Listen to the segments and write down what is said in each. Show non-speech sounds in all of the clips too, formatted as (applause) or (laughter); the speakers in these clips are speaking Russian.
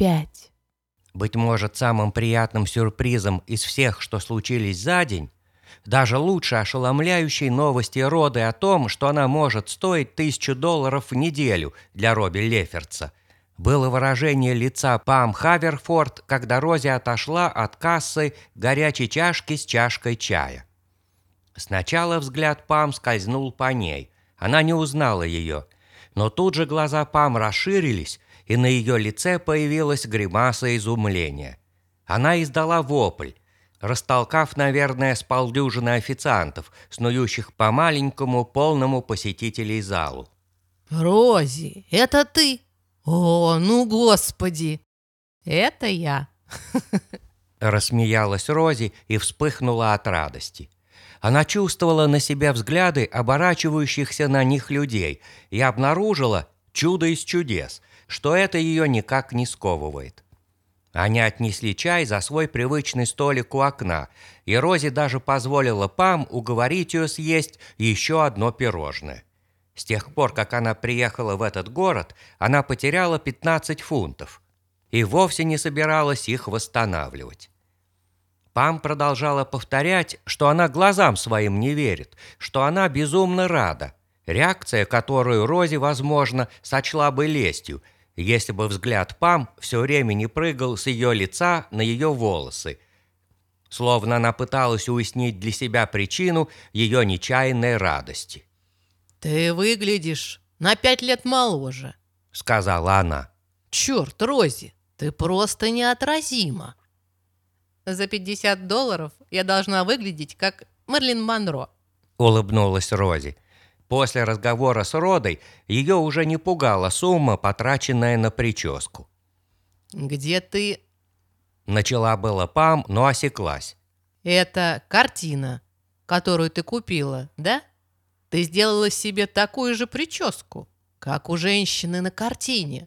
пять. Быть может, самым приятным сюрпризом из всех, что случились за день, даже лучше ошеломляющей новости Роды о том, что она может стоить тысячу долларов в неделю для Робби Леферца, было выражение лица Пам Хаверфорд, когда Рози отошла от кассы горячей чашки с чашкой чая. Сначала взгляд Пам скользнул по ней. Она не узнала ее. Но тут же глаза Пам расширились, и на ее лице появилась гримаса изумления. Она издала вопль, растолкав, наверное, с полдюжины официантов, снующих по маленькому, полному посетителей залу. «Рози, это ты? О, ну господи!» «Это я!» (laughs) Рассмеялась Рози и вспыхнула от радости. Она чувствовала на себе взгляды оборачивающихся на них людей и обнаружила чудо из чудес, что это ее никак не сковывает. Они отнесли чай за свой привычный столик у окна, и Рози даже позволила Пам уговорить ее съесть еще одно пирожное. С тех пор, как она приехала в этот город, она потеряла 15 фунтов и вовсе не собиралась их восстанавливать. Пам продолжала повторять, что она глазам своим не верит, что она безумно рада. Реакция, которую Рози, возможно, сочла бы лестью, если бы взгляд Пам все время не прыгал с ее лица на ее волосы, словно она пыталась уяснить для себя причину ее нечаянной радости. «Ты выглядишь на пять лет моложе», — сказала она. «Черт, Рози, ты просто неотразима». «За 50 долларов я должна выглядеть как Мерлин Монро», — улыбнулась Рози. После разговора с Родой ее уже не пугала сумма, потраченная на прическу. «Где ты...» Начала была Пам, но осеклась. «Это картина, которую ты купила, да? Ты сделала себе такую же прическу, как у женщины на картине».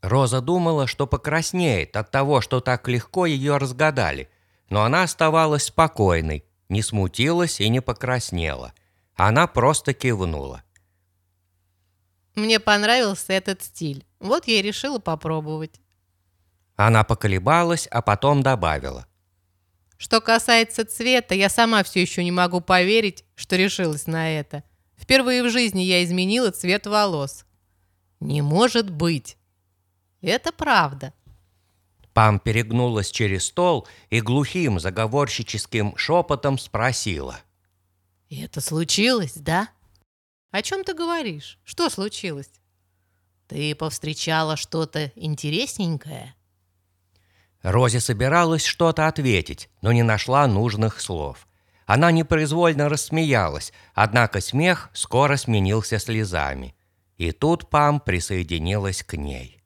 Роза думала, что покраснеет от того, что так легко ее разгадали, но она оставалась спокойной, не смутилась и не покраснела. Она просто кивнула. «Мне понравился этот стиль, вот я и решила попробовать». Она поколебалась, а потом добавила. «Что касается цвета, я сама все еще не могу поверить, что решилась на это. Впервые в жизни я изменила цвет волос». «Не может быть!» Это правда. Пам перегнулась через стол и глухим заговорщическим шепотом спросила. «Это случилось, да?» «О чем ты говоришь? Что случилось?» «Ты повстречала что-то интересненькое?» Рози собиралась что-то ответить, но не нашла нужных слов. Она непроизвольно рассмеялась, однако смех скоро сменился слезами. И тут Пам присоединилась к ней.